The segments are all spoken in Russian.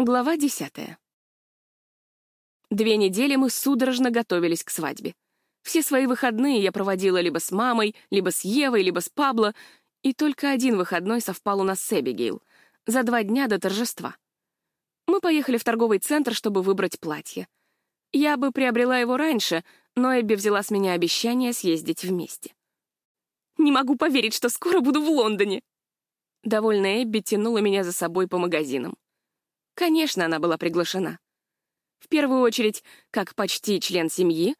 Глава десятая. Две недели мы судорожно готовились к свадьбе. Все свои выходные я проводила либо с мамой, либо с Евой, либо с Пабло, и только один выходной совпал у нас с Эбигейл, за два дня до торжества. Мы поехали в торговый центр, чтобы выбрать платье. Я бы приобрела его раньше, но Эбби взяла с меня обещание съездить вместе. «Не могу поверить, что скоро буду в Лондоне!» Довольная Эбби тянула меня за собой по магазинам. Конечно, она была приглашена. В первую очередь, как почти член семьи,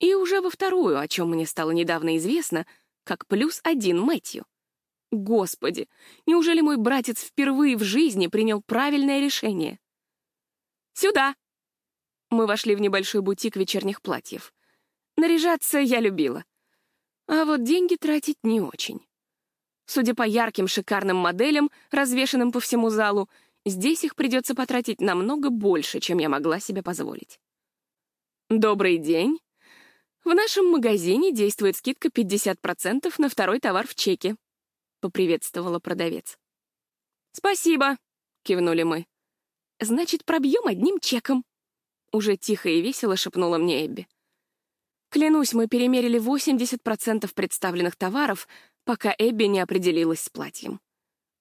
и уже во вторую, о чем мне стало недавно известно, как плюс один Мэтью. Господи, неужели мой братец впервые в жизни принял правильное решение? «Сюда!» Мы вошли в небольшой бутик вечерних платьев. Наряжаться я любила. А вот деньги тратить не очень. Судя по ярким шикарным моделям, развешанным по всему залу, Здесь их придется потратить намного больше, чем я могла себе позволить. Добрый день. В нашем магазине действует скидка 50% на второй товар в чеке, поприветствовала продавец. Спасибо, кивнули мы. Значит, пробьем одним чеком. Уже тихо и весело шепнула мне Эбби. Клянусь, мы перемерили 80% представленных товаров, пока Эбби не определилась с платьем.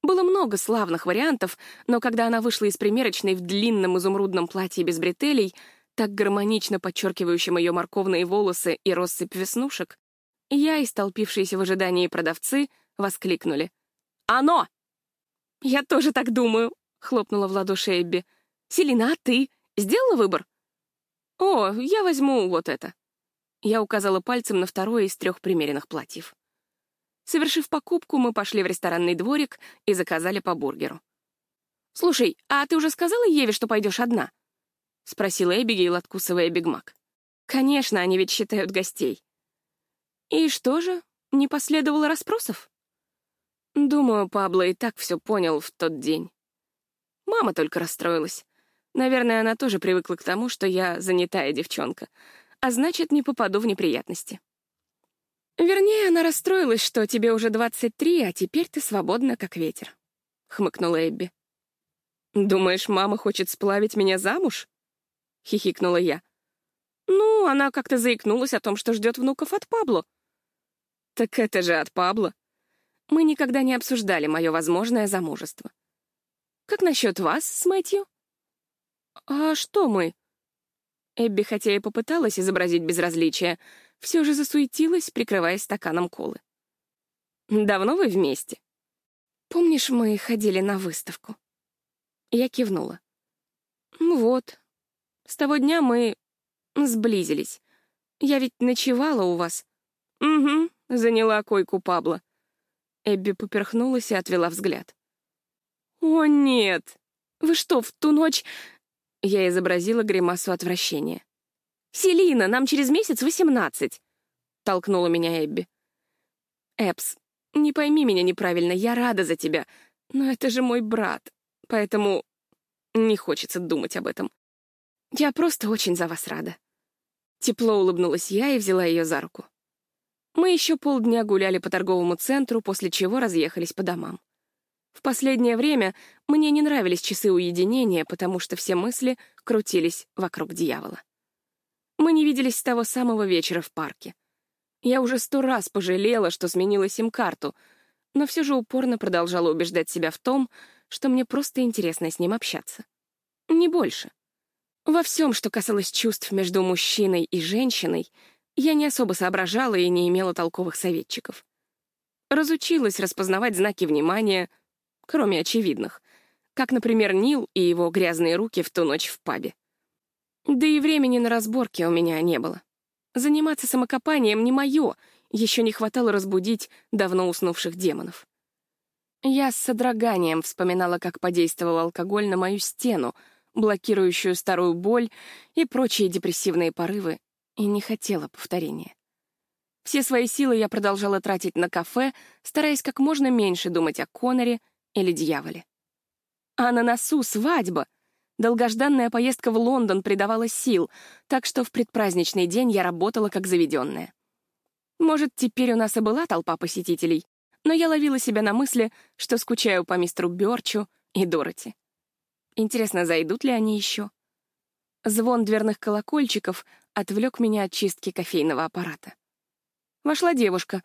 Было много славных вариантов, но когда она вышла из примерочной в длинном изумрудном платье без бретелей, так гармонично подчеркивающем ее морковные волосы и россыпь веснушек, я и столпившиеся в ожидании продавцы воскликнули. «Оно!» «Я тоже так думаю», — хлопнула в ладоши Эбби. «Селина, а ты? Сделала выбор?» «О, я возьму вот это». Я указала пальцем на второе из трех примеренных платьев. Совершив покупку, мы пошли в ресторанный дворик и заказали по бургеру. «Слушай, а ты уже сказала Еве, что пойдешь одна?» — спросила Эбигейл, откусывая бигмак. «Конечно, они ведь считают гостей». «И что же, не последовало расспросов?» Думаю, Пабло и так все понял в тот день. Мама только расстроилась. Наверное, она тоже привыкла к тому, что я занятая девчонка, а значит, не попаду в неприятности. «Вернее, она расстроилась, что тебе уже 23, а теперь ты свободна, как ветер», — хмыкнула Эбби. «Думаешь, мама хочет сплавить меня замуж?» — хихикнула я. «Ну, она как-то заикнулась о том, что ждет внуков от Пабло». «Так это же от Пабло. Мы никогда не обсуждали мое возможное замужество. Как насчет вас с Мэтью?» «А что мы?» Эбби, хотя и попыталась изобразить безразличие, — все же засуетилась, прикрываясь стаканом колы. «Давно вы вместе?» «Помнишь, мы ходили на выставку?» Я кивнула. «Ну вот. С того дня мы сблизились. Я ведь ночевала у вас». «Угу», — заняла койку Пабло. Эбби поперхнулась и отвела взгляд. «О, нет! Вы что, в ту ночь...» Я изобразила гримасу отвращения. «Селина, нам через месяц восемнадцать!» — толкнула меня Эбби. «Эпс, не пойми меня неправильно, я рада за тебя, но это же мой брат, поэтому не хочется думать об этом. Я просто очень за вас рада». Тепло улыбнулась я и взяла ее за руку. Мы еще полдня гуляли по торговому центру, после чего разъехались по домам. В последнее время мне не нравились часы уединения, потому что все мысли крутились вокруг дьявола. Мы не виделись с того самого вечера в парке. Я уже сто раз пожалела, что сменила сим-карту, но все же упорно продолжала убеждать себя в том, что мне просто интересно с ним общаться. Не больше. Во всем, что касалось чувств между мужчиной и женщиной, я не особо соображала и не имела толковых советчиков. Разучилась распознавать знаки внимания, кроме очевидных, как, например, Нил и его грязные руки в ту ночь в пабе. Да и времени на разборки у меня не было. Заниматься самокопанием не мое, еще не хватало разбудить давно уснувших демонов. Я с содроганием вспоминала, как подействовал алкоголь на мою стену, блокирующую старую боль и прочие депрессивные порывы, и не хотела повторения. Все свои силы я продолжала тратить на кафе, стараясь как можно меньше думать о Коноре или дьяволе. А на носу свадьба — Долгожданная поездка в Лондон придавала сил, так что в предпраздничный день я работала как заведенная. Может, теперь у нас и была толпа посетителей, но я ловила себя на мысли, что скучаю по мистеру Бёрчу и Дороти. Интересно, зайдут ли они еще? Звон дверных колокольчиков отвлек меня от чистки кофейного аппарата. Вошла девушка.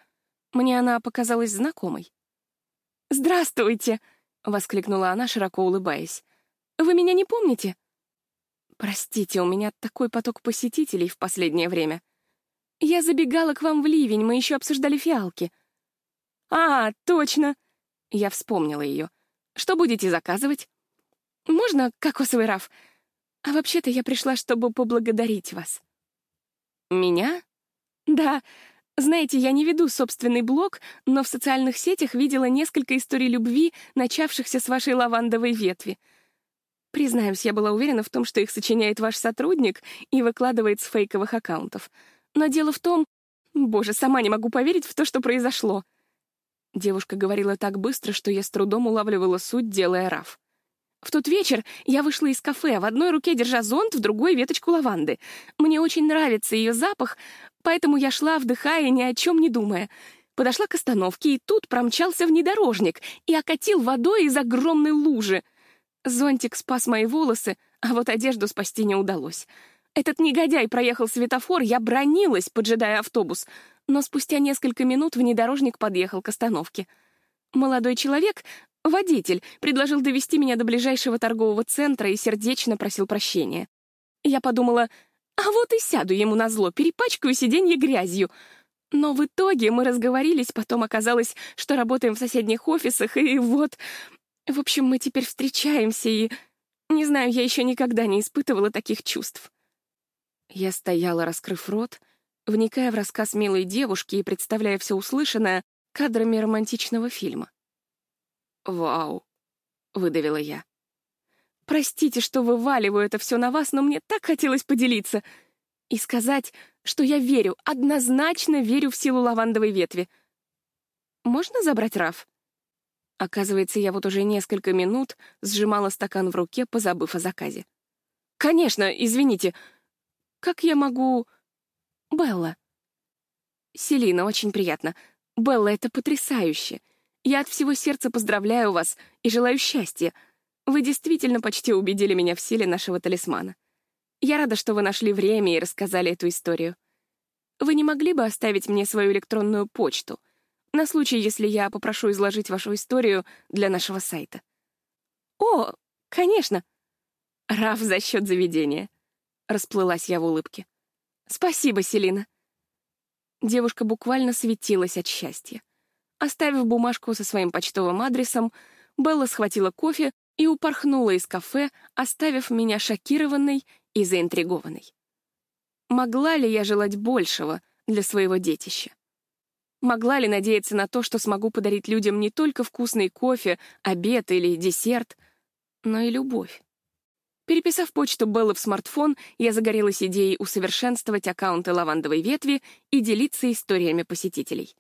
Мне она показалась знакомой. «Здравствуйте!» — воскликнула она, широко улыбаясь. «Вы меня не помните?» «Простите, у меня такой поток посетителей в последнее время. Я забегала к вам в ливень, мы еще обсуждали фиалки». «А, точно!» Я вспомнила ее. «Что будете заказывать?» «Можно кокосовый раф? А вообще-то я пришла, чтобы поблагодарить вас». «Меня?» «Да. Знаете, я не веду собственный блог, но в социальных сетях видела несколько историй любви, начавшихся с вашей лавандовой ветви. Признаюсь, я была уверена в том, что их сочиняет ваш сотрудник и выкладывает с фейковых аккаунтов. Но дело в том... Боже, сама не могу поверить в то, что произошло. Девушка говорила так быстро, что я с трудом улавливала суть, делая раф. В тот вечер я вышла из кафе, в одной руке держа зонт, в другой — веточку лаванды. Мне очень нравится ее запах, поэтому я шла, вдыхая, ни о чем не думая. Подошла к остановке, и тут промчался внедорожник и окатил водой из огромной лужи. Зонтик спас мои волосы, а вот одежду спасти не удалось. Этот негодяй проехал светофор, я бронилась, поджидая автобус, но спустя несколько минут внедорожник подъехал к остановке. Молодой человек, Водитель предложил довести меня до ближайшего торгового центра и сердечно просил прощения. Я подумала, а вот и сяду ему на зло, перепачкаю сиденье грязью. Но в итоге мы разговорились, потом оказалось, что работаем в соседних офисах, и вот... В общем, мы теперь встречаемся, и... Не знаю, я еще никогда не испытывала таких чувств. Я стояла, раскрыв рот, вникая в рассказ милой девушки и представляя все услышанное кадрами романтичного фильма. «Вау», — выдавила я. «Простите, что вываливаю это все на вас, но мне так хотелось поделиться и сказать, что я верю, однозначно верю в силу лавандовой ветви. Можно забрать Раф?» Оказывается, я вот уже несколько минут сжимала стакан в руке, позабыв о заказе. «Конечно, извините. Как я могу...» «Белла». «Селина, очень приятно. Белла, это потрясающе. Я от всего сердца поздравляю вас и желаю счастья. Вы действительно почти убедили меня в силе нашего талисмана. Я рада, что вы нашли время и рассказали эту историю. Вы не могли бы оставить мне свою электронную почту на случай, если я попрошу изложить вашу историю для нашего сайта? О, конечно. Раф за счет заведения. Расплылась я в улыбке. Спасибо, Селина. Девушка буквально светилась от счастья. Оставив бумажку со своим почтовым адресом, Белла схватила кофе и упорхнула из кафе, оставив меня шокированной и заинтригованной. Могла ли я желать большего для своего детища? Могла ли надеяться на то, что смогу подарить людям не только вкусный кофе, обед или десерт, но и любовь? Переписав почту Беллы в смартфон, я загорелась идеей усовершенствовать аккаунты лавандовой ветви и делиться историями посетителей.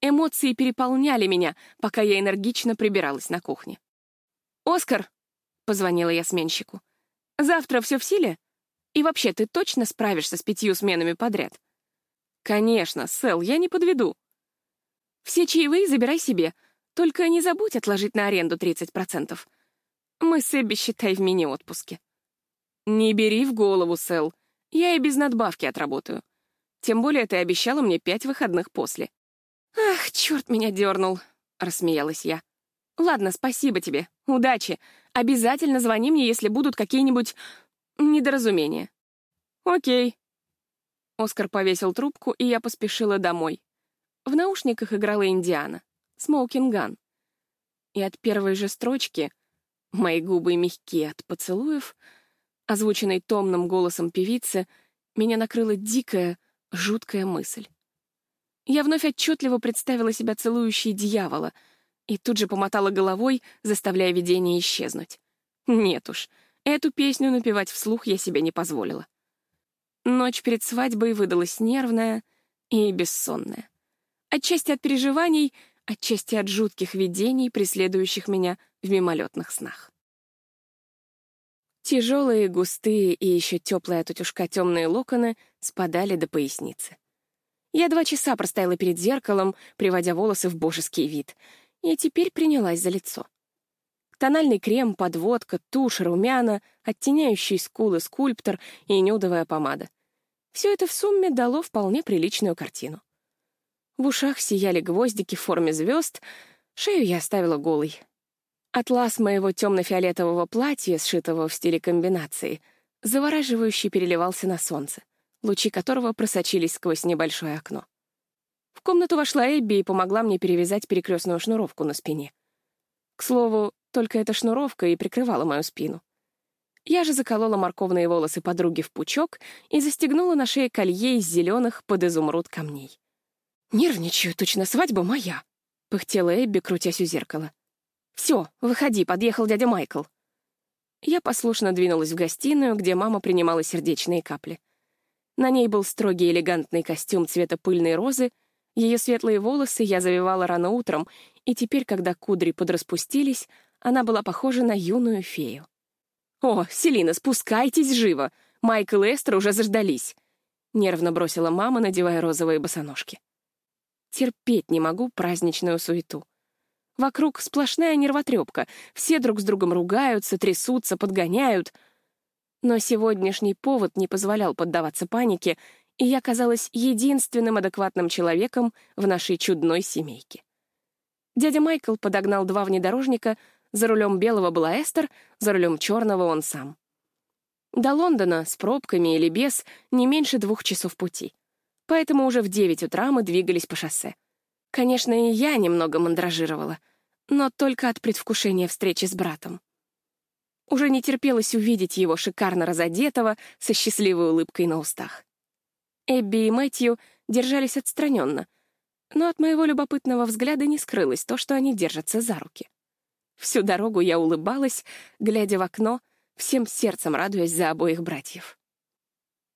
Эмоции переполняли меня, пока я энергично прибиралась на кухне. «Оскар!» — позвонила я сменщику. «Завтра все в силе? И вообще, ты точно справишься с пятью сменами подряд?» «Конечно, Сэл, я не подведу». «Все чаевые забирай себе, только не забудь отложить на аренду 30%. Мы с Эбби, считай, в мини-отпуске». «Не бери в голову, Сэл. Я и без надбавки отработаю. Тем более ты обещала мне пять выходных после. «Ах, черт меня дернул!» — рассмеялась я. «Ладно, спасибо тебе. Удачи. Обязательно звони мне, если будут какие-нибудь недоразумения». «Окей». Оскар повесил трубку, и я поспешила домой. В наушниках играла Индиана. «Smoking Gun». И от первой же строчки «Мои губы мягкие от поцелуев», озвученной томным голосом певицы, меня накрыла дикая, жуткая мысль. Я вновь отчетливо представила себя целующей дьявола и тут же помотала головой, заставляя видение исчезнуть. Нет уж, эту песню напевать вслух я себе не позволила. Ночь перед свадьбой выдалась нервная и бессонная. Отчасти от переживаний, отчасти от жутких видений, преследующих меня в мимолетных снах. Тяжелые, густые и еще теплые от утюжка темные локоны спадали до поясницы. Я два часа простояла перед зеркалом, приводя волосы в божеский вид, и теперь принялась за лицо. Тональный крем, подводка, тушь, румяна, оттеняющий скулы скульптор и нюдовая помада. Все это в сумме дало вполне приличную картину. В ушах сияли гвоздики в форме звезд, шею я оставила голой. Атлас моего темно-фиолетового платья, сшитого в стиле комбинации, завораживающе переливался на солнце, лучи которого просочились сквозь небольшое окно. В комнату вошла Эбби и помогла мне перевязать перекрестную шнуровку на спине. К слову, только эта шнуровка и прикрывала мою спину. Я же заколола морковные волосы подруги в пучок и застегнула на шее колье из зеленых под изумруд камней. «Нервничаю, точно свадьба моя», — пыхтела Эбби, крутясь у зеркала. «Все, выходи, подъехал дядя Майкл». Я послушно двинулась в гостиную, где мама принимала сердечные капли. На ней был строгий элегантный костюм цвета пыльной розы, ее светлые волосы я завивала рано утром, и теперь, когда кудри подраспустились, она была похожа на юную фею. «О, Селина, спускайтесь живо! Майкл и Эстер уже заждались!» — нервно бросила мама, надевая розовые босоножки. Терпеть не могу праздничную суету. Вокруг сплошная нервотрепка, все друг с другом ругаются, трясутся, подгоняют. Но сегодняшний повод не позволял поддаваться панике, и я казалась единственным адекватным человеком в нашей чудной семейке. Дядя Майкл подогнал два внедорожника, за рулем белого была Эстер, за рулем черного он сам. До Лондона с пробками или без не меньше двух часов пути. Поэтому уже в девять утра мы двигались по шоссе. Конечно, и я немного мандражировала, но только от предвкушения встречи с братом. Уже не терпелось увидеть его шикарно разодетого, со счастливой улыбкой на устах. Эбби и Мэтью держались отстраненно, но от моего любопытного взгляда не скрылось то, что они держатся за руки. Всю дорогу я улыбалась, глядя в окно, всем сердцем радуясь за обоих братьев.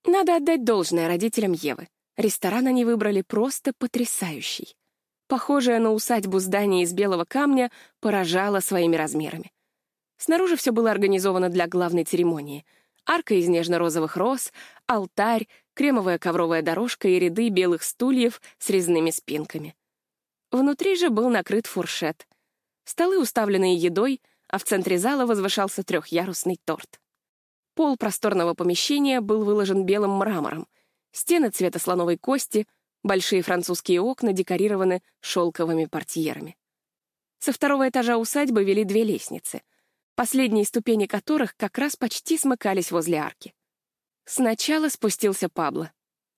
Надо отдать должное родителям Евы. Ресторан они выбрали просто потрясающий. Похожее на усадьбу здание из белого камня поражало своими размерами. Снаружи все было организовано для главной церемонии. Арка из нежно-розовых роз, алтарь, кремовая ковровая дорожка и ряды белых стульев с резными спинками. Внутри же был накрыт фуршет. Столы, уставленные едой, а в центре зала возвышался трехъярусный торт. Пол просторного помещения был выложен белым мрамором, стены цвета слоновой кости — Большие французские окна декорированы шелковыми портьерами. Со второго этажа усадьбы вели две лестницы, последние ступени которых как раз почти смыкались возле арки. Сначала спустился Пабло.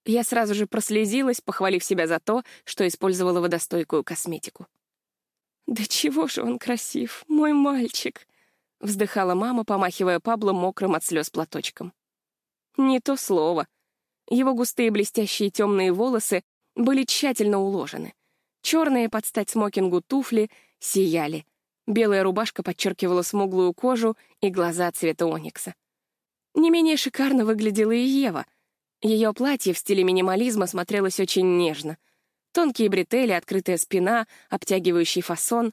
Я сразу же прослезилась, похвалив себя за то, что использовала водостойкую косметику. «Да чего же он красив, мой мальчик!» — вздыхала мама, помахивая Пабло мокрым от слез платочком. Не то слово. Его густые блестящие темные волосы были тщательно уложены. Черные под стать смокингу туфли сияли. Белая рубашка подчеркивала смуглую кожу и глаза цвета оникса. Не менее шикарно выглядела и Ева. Ее платье в стиле минимализма смотрелось очень нежно. Тонкие бретели, открытая спина, обтягивающий фасон.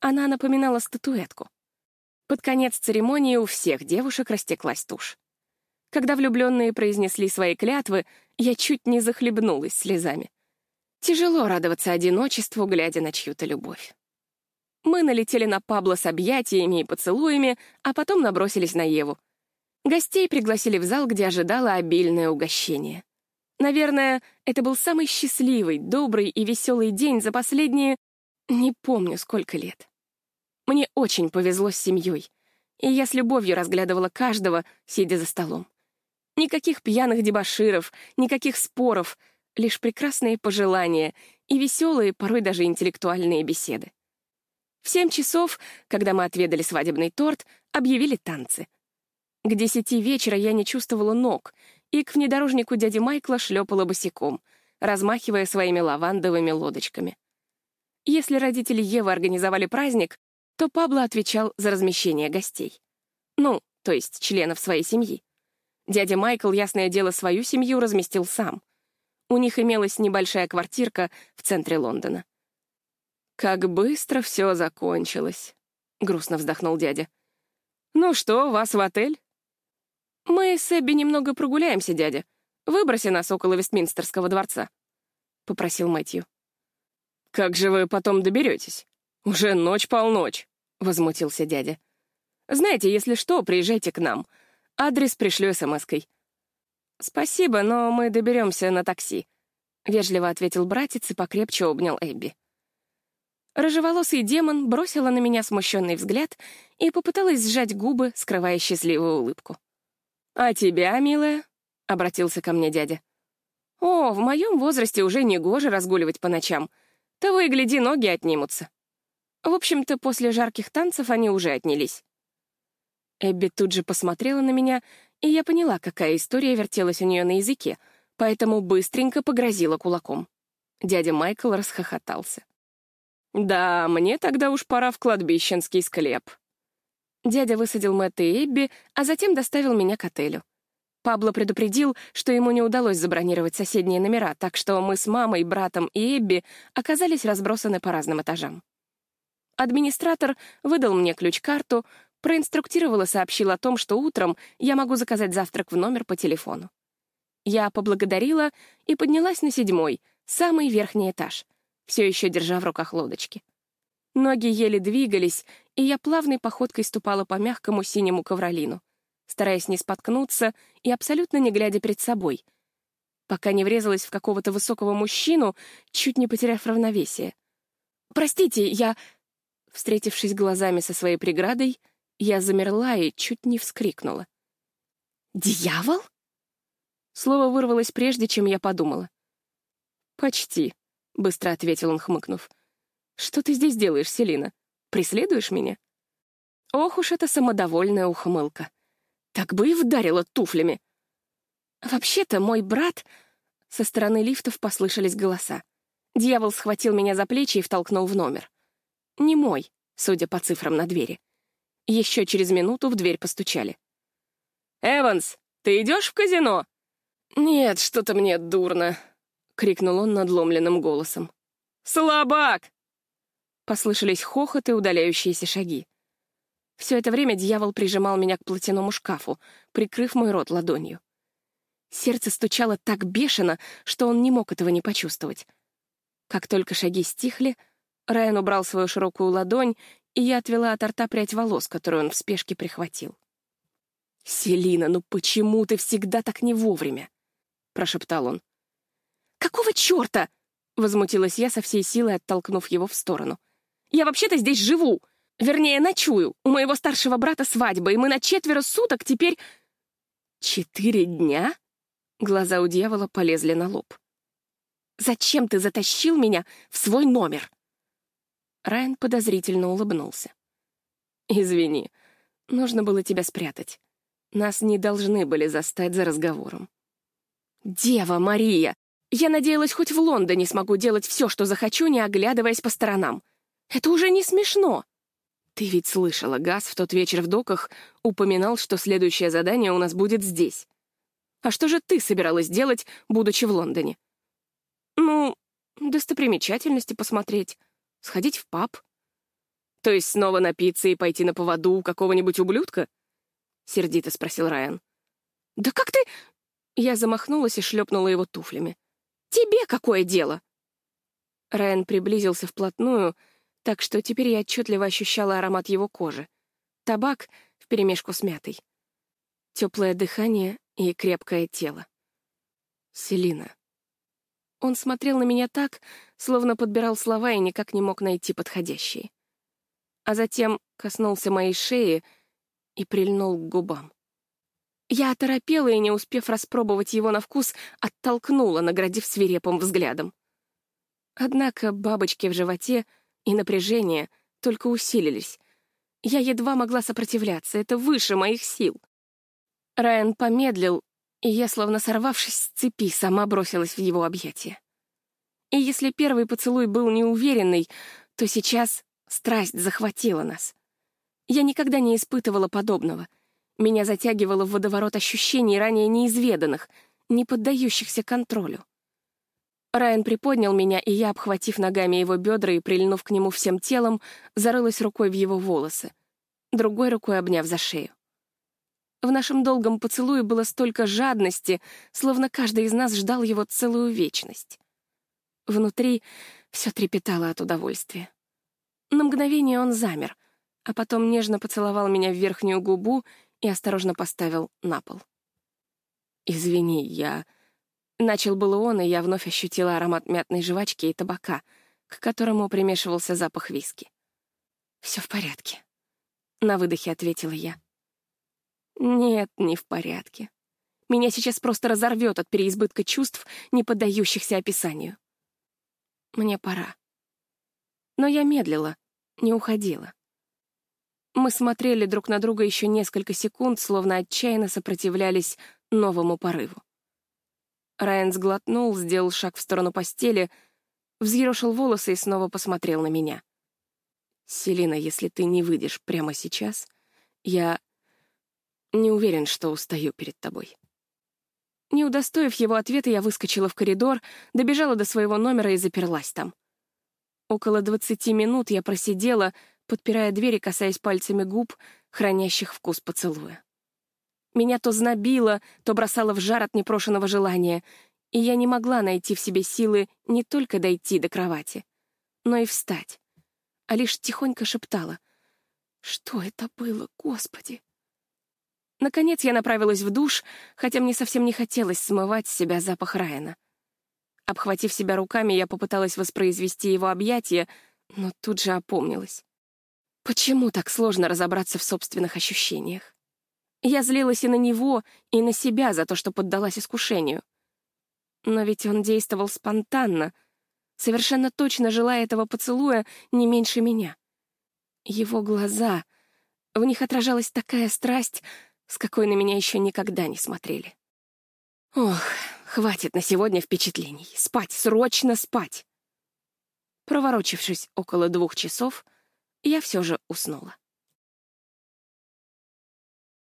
Она напоминала статуэтку. Под конец церемонии у всех девушек растеклась тушь. Когда влюбленные произнесли свои клятвы, я чуть не захлебнулась слезами. Тяжело радоваться одиночеству, глядя на чью-то любовь. Мы налетели на Пабло с объятиями и поцелуями, а потом набросились на Еву. Гостей пригласили в зал, где ожидало обильное угощение. Наверное, это был самый счастливый, добрый и веселый день за последние... не помню, сколько лет. Мне очень повезло с семьей, и я с любовью разглядывала каждого, сидя за столом. Никаких пьяных дебоширов, никаких споров, лишь прекрасные пожелания и веселые, порой даже интеллектуальные беседы. В семь часов, когда мы отведали свадебный торт, объявили танцы. К десяти вечера я не чувствовала ног, и к внедорожнику дяди Майкла шлепала босиком, размахивая своими лавандовыми лодочками. Если родители Евы организовали праздник, то Пабло отвечал за размещение гостей. Ну, то есть членов своей семьи. Дядя Майкл, ясное дело, свою семью разместил сам. У них имелась небольшая квартирка в центре Лондона. «Как быстро все закончилось», — грустно вздохнул дядя. «Ну что, вас в отель?» «Мы с Эбби немного прогуляемся, дядя. Выброси нас около Вестминстерского дворца», — попросил Мэтью. «Как же вы потом доберетесь? Уже ночь-полночь», — возмутился дядя. Знаете, если что, приезжайте к нам. Адрес пришлю смс-кой». «Спасибо, но мы доберемся на такси», — вежливо ответил братец и покрепче обнял Эбби. Рыжеволосый демон бросила на меня смущенный взгляд и попыталась сжать губы, скрывая счастливую улыбку. «А тебя, милая?» — обратился ко мне дядя. «О, в моем возрасте уже не гоже разгуливать по ночам. Того и гляди, ноги отнимутся». В общем-то, после жарких танцев они уже отнялись. Эбби тут же посмотрела на меня, и я поняла, какая история вертелась у нее на языке, поэтому быстренько погрозила кулаком. Дядя Майкл расхохотался. «Да, мне тогда уж пора в кладбищенский склеп». Дядя высадил Мэтта и Эбби, а затем доставил меня к отелю. Пабло предупредил, что ему не удалось забронировать соседние номера, так что мы с мамой, братом и Эбби оказались разбросаны по разным этажам. Администратор выдал мне ключ-карту, проинструктировал и сообщил о том, что утром я могу заказать завтрак в номер по телефону. Я поблагодарила и поднялась на седьмой, самый верхний этаж, все еще держа в руках лодочки. Ноги еле двигались, и я плавной походкой ступала по мягкому синему ковролину, стараясь не споткнуться и абсолютно не глядя перед собой, пока не врезалась в какого-то высокого мужчину, чуть не потеряв равновесие. «Простите, я...» Встретившись глазами со своей преградой, я замерла и чуть не вскрикнула. «Дьявол?» Слово вырвалось прежде, чем я подумала. «Почти», — быстро ответил он, хмыкнув. «Что ты здесь делаешь, Селина? Преследуешь меня?» Ох уж эта самодовольная ухмылка. Так бы и вдарила туфлями. «Вообще-то мой брат...» Со стороны лифтов послышались голоса. Дьявол схватил меня за плечи и втолкнул в номер. Не мой, судя по цифрам на двери. Еще через минуту в дверь постучали. «Эванс, ты идешь в казино?» «Нет, что-то мне дурно», — крикнул он надломленным голосом. «Слабак!» Послышались хохот и удаляющиеся шаги. Все это время дьявол прижимал меня к платяному шкафу, прикрыв мой рот ладонью. Сердце стучало так бешено, что он не мог этого не почувствовать. Как только шаги стихли, Райан убрал свою широкую ладонь и я отвела от рта прядь волос, которую он в спешке прихватил. «Селина, ну почему ты всегда так не вовремя?» — прошептал он. «Какого черта?» — возмутилась я со всей силой, оттолкнув его в сторону. «Я вообще-то здесь живу! Вернее, ночую. У моего старшего брата свадьба, и мы на четверо суток теперь...» «Четыре дня?» Глаза у дьявола полезли на лоб. «Зачем ты затащил меня в свой номер?» Райан подозрительно улыбнулся. «Извини, нужно было тебя спрятать. Нас не должны были застать за разговором». «Дева Мария! Я надеялась, хоть в Лондоне смогу делать все, что захочу, не оглядываясь по сторонам. Это уже не смешно!» «Ты ведь слышала, Газ в тот вечер в доках упоминал, что следующее задание у нас будет здесь. А что же ты собиралась делать, будучи в Лондоне?» «Ну, достопримечательности посмотреть, Сходить в паб? То есть снова напиться и пойти на поводу у какого-нибудь ублюдка? Сердито спросил Райан. Да как ты... Я замахнулась и шлепнула его туфлями. Тебе какое дело? Райан приблизился вплотную, так что теперь я отчетливо ощущала аромат его кожи. Табак вперемешку с мятой. Теплое дыхание и крепкое тело. Селина. Он смотрел на меня так, словно подбирал слова и никак не мог найти подходящие. А затем коснулся моей шеи и прильнул к губам. Я оторопела и, не успев распробовать его на вкус, оттолкнула, наградив свирепым взглядом. Однако бабочки в животе и напряжение только усилились. Я едва могла сопротивляться, это выше моих сил. Райан помедлил, и я, словно сорвавшись с цепи, сама бросилась в его объятия. И если первый поцелуй был неуверенный, то сейчас страсть захватила нас. Я никогда не испытывала подобного. Меня затягивало в водоворот ощущений, ранее неизведанных, не поддающихся контролю. Райан приподнял меня, и я, обхватив ногами его бедра и прильнув к нему всем телом, зарылась рукой в его волосы, другой рукой обняв за шею. В нашем долгом поцелуе было столько жадности, словно каждый из нас ждал его целую вечность. Внутри все трепетало от удовольствия. На мгновение он замер, а потом нежно поцеловал меня в верхнюю губу и осторожно поставил на пол. «Извини, я...» Начал было он, и я вновь ощутила аромат мятной жвачки и табака, к которому примешивался запах виски. «Все в порядке», — на выдохе ответила я. «Нет, не в порядке. Меня сейчас просто разорвет от переизбытка чувств, не поддающихся описанию. Мне пора. Но я медлила, не уходила. Мы смотрели друг на друга еще несколько секунд, словно отчаянно сопротивлялись новому порыву. Райан сглотнул, сделал шаг в сторону постели, взъерошил волосы и снова посмотрел на меня. «Селина, если ты не выйдешь прямо сейчас, я не уверен, что устаю перед тобой». Не удостоив его ответа, я выскочила в коридор, добежала до своего номера и заперлась там. Около двадцати минут я просидела, подпирая дверь и касаясь пальцами губ, хранящих вкус поцелуя. Меня то знобило, то бросало в жар от непрошенного желания, и я не могла найти в себе силы не только дойти до кровати, но и встать, а лишь тихонько шептала. «Что это было, Господи?» Наконец я направилась в душ, хотя мне совсем не хотелось смывать с себя запах Райана. Обхватив себя руками, я попыталась воспроизвести его объятия, но тут же опомнилась. Почему так сложно разобраться в собственных ощущениях? Я злилась и на него, и на себя за то, что поддалась искушению. Но ведь он действовал спонтанно, совершенно точно желая этого поцелуя не меньше меня. Его глаза, в них отражалась такая страсть, с какой на меня еще никогда не смотрели. Ох, хватит на сегодня впечатлений. Спать, срочно спать. Проворочившись около двух часов, я все же уснула.